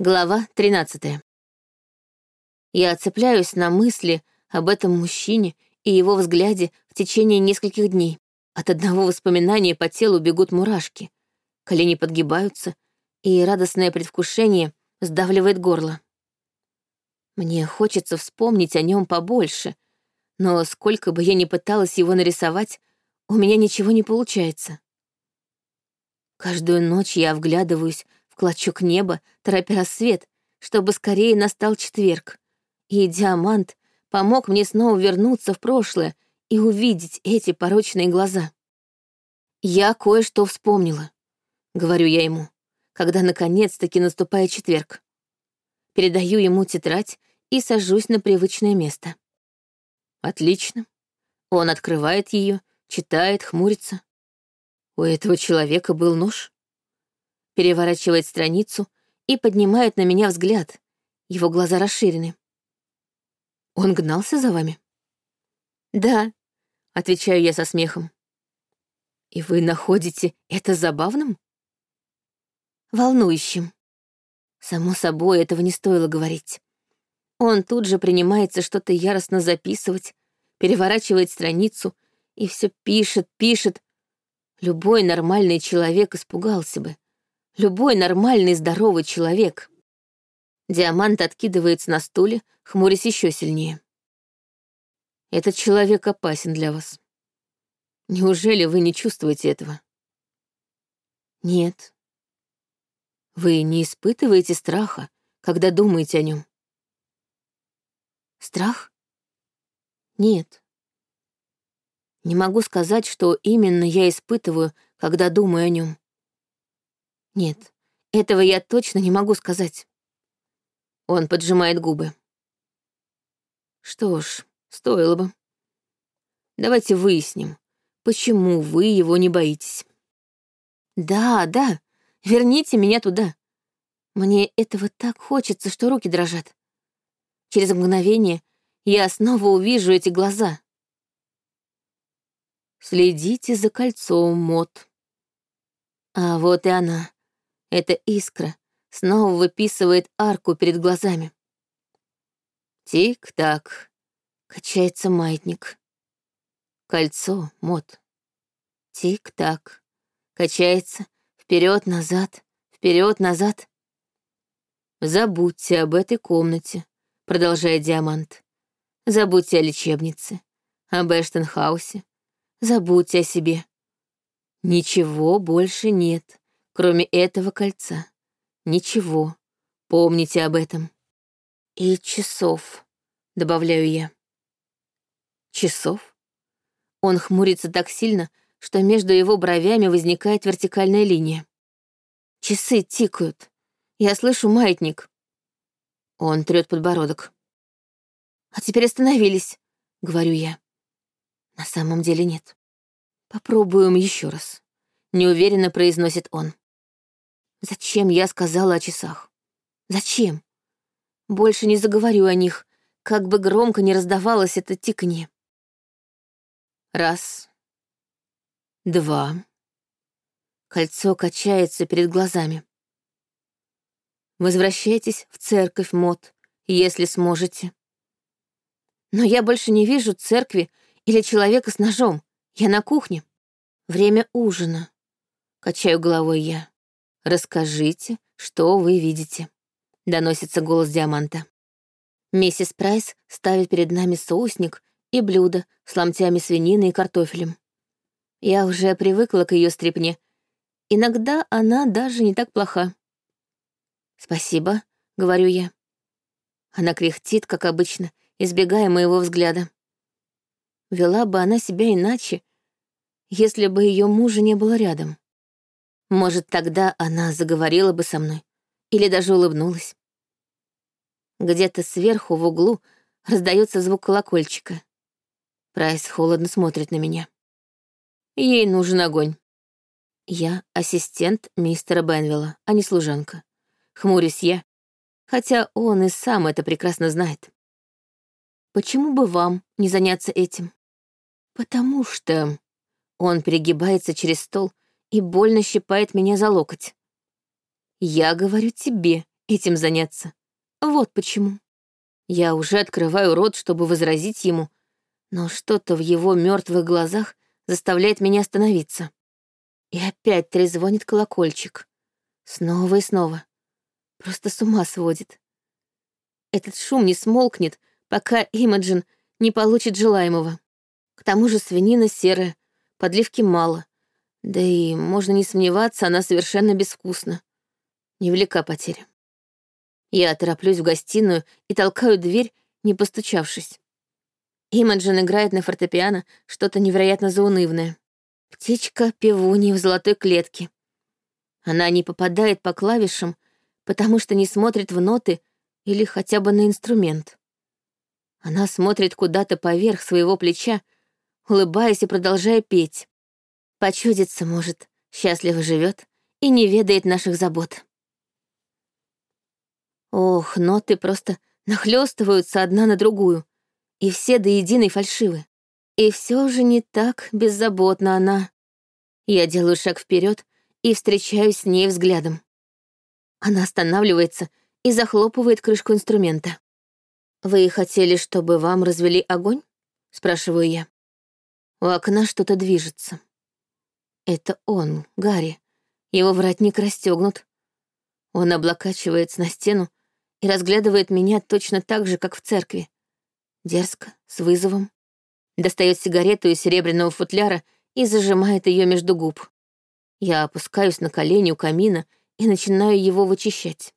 Глава 13. Я цепляюсь на мысли об этом мужчине и его взгляде в течение нескольких дней. От одного воспоминания по телу бегут мурашки, колени подгибаются, и радостное предвкушение сдавливает горло. Мне хочется вспомнить о нем побольше, но сколько бы я ни пыталась его нарисовать, у меня ничего не получается. Каждую ночь я вглядываюсь клочок неба, торопя рассвет, чтобы скорее настал четверг. И диамант помог мне снова вернуться в прошлое и увидеть эти порочные глаза. «Я кое-что вспомнила», — говорю я ему, когда наконец-таки наступает четверг. Передаю ему тетрадь и сажусь на привычное место. Отлично. Он открывает ее, читает, хмурится. У этого человека был нож переворачивает страницу и поднимает на меня взгляд. Его глаза расширены. «Он гнался за вами?» «Да», — отвечаю я со смехом. «И вы находите это забавным?» «Волнующим». Само собой, этого не стоило говорить. Он тут же принимается что-то яростно записывать, переворачивает страницу и все пишет, пишет. Любой нормальный человек испугался бы, Любой нормальный здоровый человек. Диамант откидывается на стуле, хмурясь еще сильнее. Этот человек опасен для вас. Неужели вы не чувствуете этого? Нет. Вы не испытываете страха, когда думаете о нем? Страх? Нет. Не могу сказать, что именно я испытываю, когда думаю о нем. Нет, этого я точно не могу сказать. Он поджимает губы. Что ж, стоило бы. Давайте выясним, почему вы его не боитесь. Да, да, верните меня туда. Мне этого так хочется, что руки дрожат. Через мгновение я снова увижу эти глаза. Следите за кольцом, Мот. А вот и она. Эта искра снова выписывает арку перед глазами. Тик-так. Качается маятник. Кольцо, мод. Тик-так. Качается вперед назад вперед назад Забудьте об этой комнате, продолжает Диамант. Забудьте о лечебнице, об Эштенхаусе. Забудьте о себе. Ничего больше нет кроме этого кольца. Ничего. Помните об этом. И часов, добавляю я. Часов? Он хмурится так сильно, что между его бровями возникает вертикальная линия. Часы тикают. Я слышу маятник. Он трёт подбородок. А теперь остановились, говорю я. На самом деле нет. Попробуем еще раз. Неуверенно произносит он. Зачем я сказала о часах? Зачем? Больше не заговорю о них, как бы громко не раздавалось это тиканье. Раз. Два. Кольцо качается перед глазами. Возвращайтесь в церковь, Мот, если сможете. Но я больше не вижу церкви или человека с ножом. Я на кухне. Время ужина. Качаю головой я. «Расскажите, что вы видите», — доносится голос Диаманта. Миссис Прайс ставит перед нами соусник и блюдо с ломтями свинины и картофелем. Я уже привыкла к ее стрипне. Иногда она даже не так плоха. «Спасибо», — говорю я. Она кряхтит, как обычно, избегая моего взгляда. Вела бы она себя иначе, если бы ее мужа не было рядом. Может, тогда она заговорила бы со мной или даже улыбнулась. Где-то сверху в углу раздается звук колокольчика. Прайс холодно смотрит на меня. Ей нужен огонь. Я ассистент мистера Бенвилла, а не служанка. Хмурюсь я, хотя он и сам это прекрасно знает. Почему бы вам не заняться этим? Потому что... Он перегибается через стол и больно щипает меня за локоть. Я говорю тебе этим заняться. Вот почему. Я уже открываю рот, чтобы возразить ему, но что-то в его мертвых глазах заставляет меня остановиться. И опять трезвонит колокольчик. Снова и снова. Просто с ума сводит. Этот шум не смолкнет, пока Имаджин не получит желаемого. К тому же свинина серая, подливки мало. Да и, можно не сомневаться, она совершенно безвкусна. Невелика потеря. Я тороплюсь в гостиную и толкаю дверь, не постучавшись. Имаджин играет на фортепиано что-то невероятно заунывное. Птичка певунья в золотой клетке. Она не попадает по клавишам, потому что не смотрит в ноты или хотя бы на инструмент. Она смотрит куда-то поверх своего плеча, улыбаясь и продолжая петь. Почудится, может, счастливо живет и не ведает наших забот. Ох, ноты просто нахлестываются одна на другую, и все до единой фальшивы. И все же не так беззаботна она. Я делаю шаг вперед и встречаюсь с ней взглядом. Она останавливается и захлопывает крышку инструмента. «Вы хотели, чтобы вам развели огонь?» — спрашиваю я. У окна что-то движется. Это он, Гарри. Его воротник расстегнут. Он облокачивается на стену и разглядывает меня точно так же, как в церкви. Дерзко, с вызовом. Достает сигарету из серебряного футляра и зажимает ее между губ. Я опускаюсь на колени у камина и начинаю его вычищать.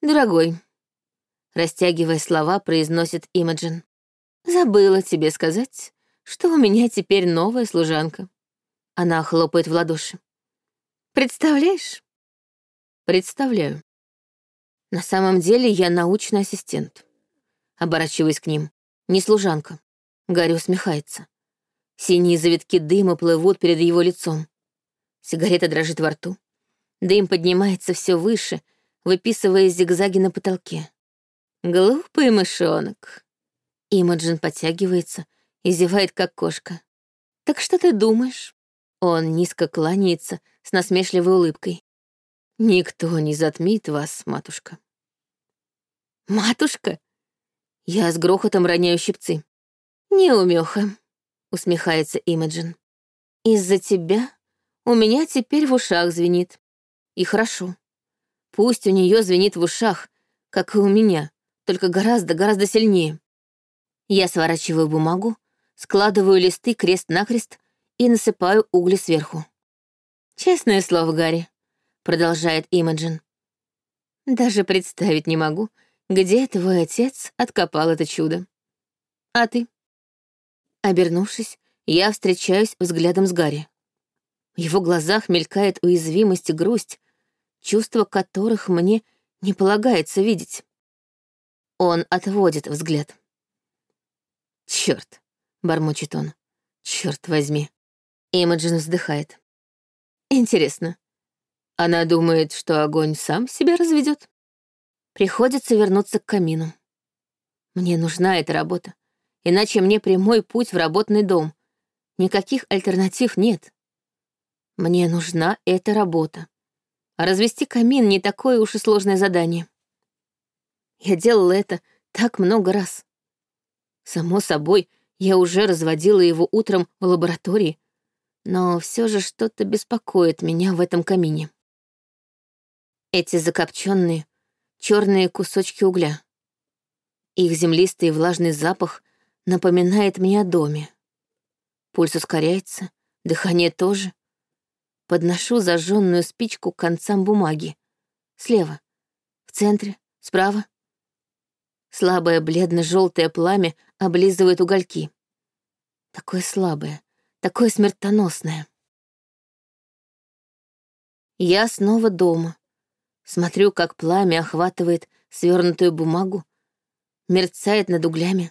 «Дорогой», — растягивая слова, произносит Имаджин, «забыла тебе сказать, что у меня теперь новая служанка». Она хлопает в ладоши. «Представляешь?» «Представляю. На самом деле я научный ассистент». Оборачиваюсь к ним. Не служанка. Гарри усмехается. Синие завитки дыма плывут перед его лицом. Сигарета дрожит во рту. Дым поднимается все выше, выписывая зигзаги на потолке. Глупый мышонок. Имаджин подтягивается и зевает, как кошка. «Так что ты думаешь?» Он низко кланяется с насмешливой улыбкой. «Никто не затмит вас, матушка». «Матушка?» Я с грохотом роняю щипцы. «Неумеха», — усмехается Имаджин. «Из-за тебя у меня теперь в ушах звенит. И хорошо. Пусть у нее звенит в ушах, как и у меня, только гораздо-гораздо сильнее. Я сворачиваю бумагу, складываю листы крест-накрест и насыпаю угли сверху. «Честное слово, Гарри», — продолжает Имаджин. «Даже представить не могу, где твой отец откопал это чудо. А ты?» Обернувшись, я встречаюсь взглядом с Гарри. В его глазах мелькает уязвимость и грусть, чувства которых мне не полагается видеть. Он отводит взгляд. «Чёрт!» — бормочет он. «Чёрт возьми!» Имаджин вздыхает. «Интересно, она думает, что огонь сам себя разведет? Приходится вернуться к камину. Мне нужна эта работа иначе мне прямой путь в работный дом. Никаких альтернатив нет. Мне нужна эта работа. А развести камин не такое уж и сложное задание. Я делала это так много раз. Само собой, я уже разводила его утром в лаборатории, но все же что-то беспокоит меня в этом камине. Эти закопченные, черные кусочки угля. Их землистый и влажный запах напоминает мне о доме. Пульс ускоряется, дыхание тоже. Подношу зажженную спичку к концам бумаги. Слева, в центре, справа. Слабое бледно-желтое пламя облизывает угольки. Такое слабое, такое смертоносное. Я снова дома. Смотрю, как пламя охватывает свернутую бумагу, мерцает над углями.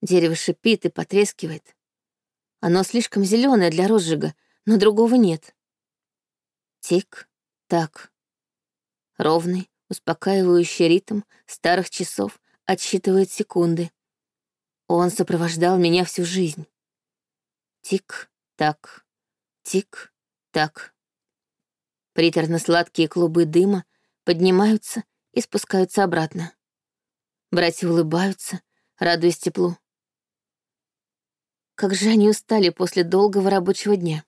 Дерево шипит и потрескивает. Оно слишком зеленое для розжига, но другого нет. Тик-так. Ровный, успокаивающий ритм старых часов отсчитывает секунды. Он сопровождал меня всю жизнь. Тик-так, тик-так. Приторно-сладкие клубы дыма поднимаются и спускаются обратно. Братья улыбаются, радуясь теплу. Как же они устали после долгого рабочего дня.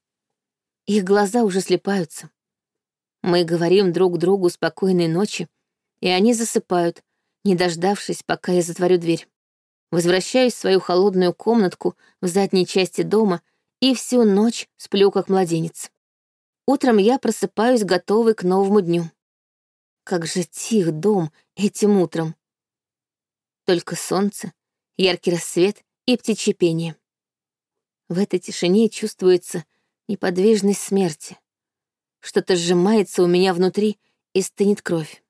Их глаза уже слепаются. Мы говорим друг другу спокойной ночи, и они засыпают, не дождавшись, пока я затворю дверь. Возвращаюсь в свою холодную комнатку в задней части дома и всю ночь сплю, как младенец. Утром я просыпаюсь, готовый к новому дню. Как же тих дом этим утром. Только солнце, яркий рассвет и птичье пение. В этой тишине чувствуется неподвижность смерти. Что-то сжимается у меня внутри и стынет кровь.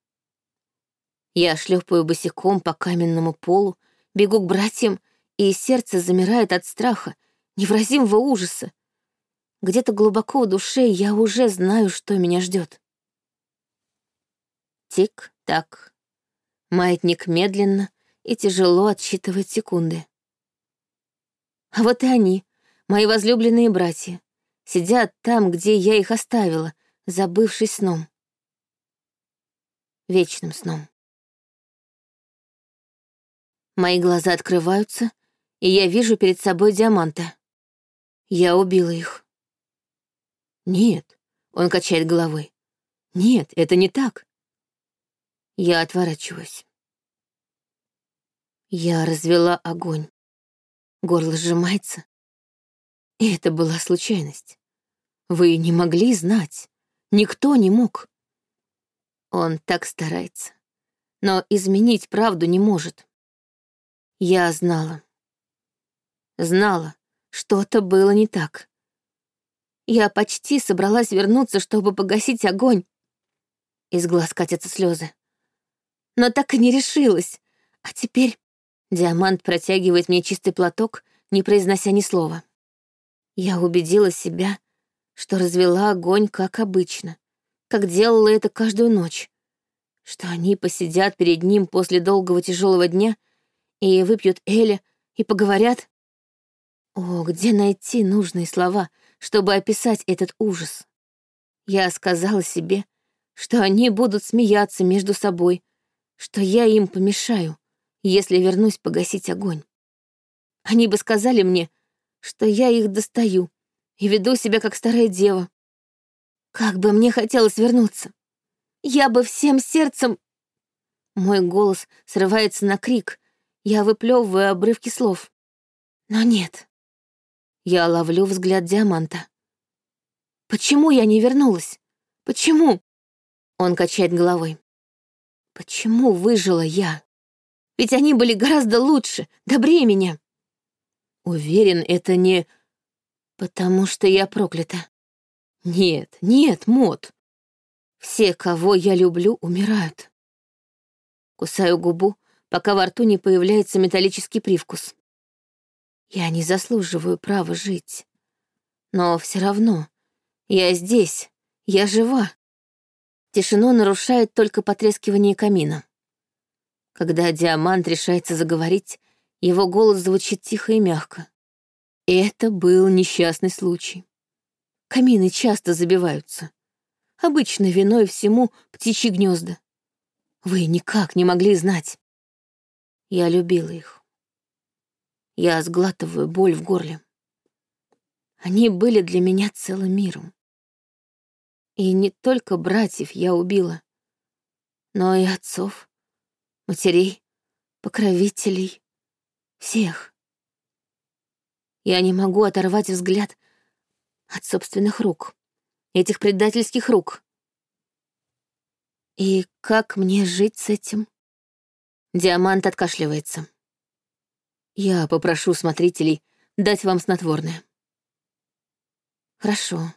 Я шлепаю босиком по каменному полу, бегу к братьям, и сердце замирает от страха, невразимого ужаса. Где-то глубоко в душе я уже знаю, что меня ждет. Тик-так. Маятник медленно и тяжело отсчитывает секунды. А вот и они, мои возлюбленные братья, сидят там, где я их оставила, забывшись сном. Вечным сном. Мои глаза открываются, и я вижу перед собой диаманта. Я убила их. Нет, он качает головой. Нет, это не так. Я отворачиваюсь. Я развела огонь. Горло сжимается. И это была случайность. Вы не могли знать. Никто не мог. Он так старается. Но изменить правду не может. Я знала. Знала, что-то было не так. Я почти собралась вернуться, чтобы погасить огонь. Из глаз катятся слезы. Но так и не решилась. А теперь Диамант протягивает мне чистый платок, не произнося ни слова. Я убедила себя, что развела огонь, как обычно, как делала это каждую ночь, что они посидят перед ним после долгого тяжелого дня — и выпьют Эля, и поговорят. О, где найти нужные слова, чтобы описать этот ужас? Я сказала себе, что они будут смеяться между собой, что я им помешаю, если вернусь погасить огонь. Они бы сказали мне, что я их достаю и веду себя как старая дева. Как бы мне хотелось вернуться. Я бы всем сердцем... Мой голос срывается на крик, я выплевываю обрывки слов. Но нет. Я ловлю взгляд Диаманта. Почему я не вернулась? Почему? Он качает головой. Почему выжила я? Ведь они были гораздо лучше, добрее меня. Уверен, это не... Потому что я проклята. Нет, нет, Мот. Все, кого я люблю, умирают. Кусаю губу, пока во рту не появляется металлический привкус. Я не заслуживаю права жить. Но все равно я здесь, я жива. Тишину нарушает только потрескивание камина. Когда Диамант решается заговорить, его голос звучит тихо и мягко. Это был несчастный случай. Камины часто забиваются. Обычно виной всему птичьи гнезда. Вы никак не могли знать. Я любила их. Я сглатываю боль в горле. Они были для меня целым миром. И не только братьев я убила, но и отцов, матерей, покровителей, всех. Я не могу оторвать взгляд от собственных рук, этих предательских рук. И как мне жить с этим? Диамант откашливается. Я попрошу смотрителей дать вам снотворное. Хорошо.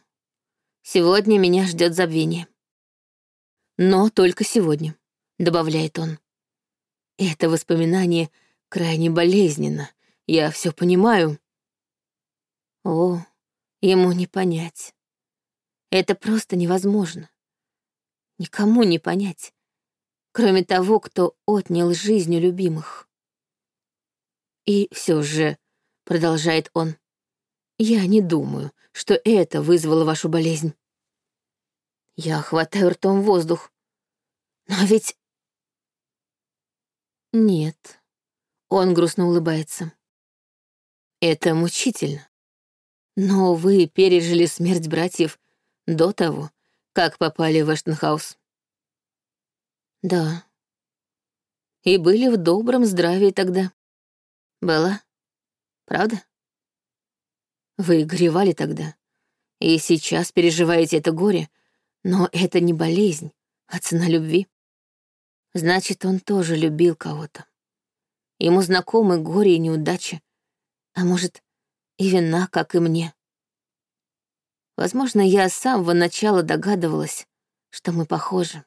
Сегодня меня ждет забвение. Но только сегодня, добавляет он. Это воспоминание крайне болезненно. Я все понимаю. О, ему не понять. Это просто невозможно. Никому не понять кроме того, кто отнял жизнь у любимых. И все же, продолжает он, я не думаю, что это вызвало вашу болезнь. Я хватаю ртом воздух. Но ведь... Нет. Он грустно улыбается. Это мучительно. Но вы пережили смерть братьев до того, как попали в Эштенхаус. Да. И были в добром здравии тогда. Была. Правда? Вы горевали тогда. И сейчас переживаете это горе, но это не болезнь, а цена любви. Значит, он тоже любил кого-то. Ему знакомы горе и неудачи, а может, и вина, как и мне. Возможно, я с самого начала догадывалась, что мы похожи.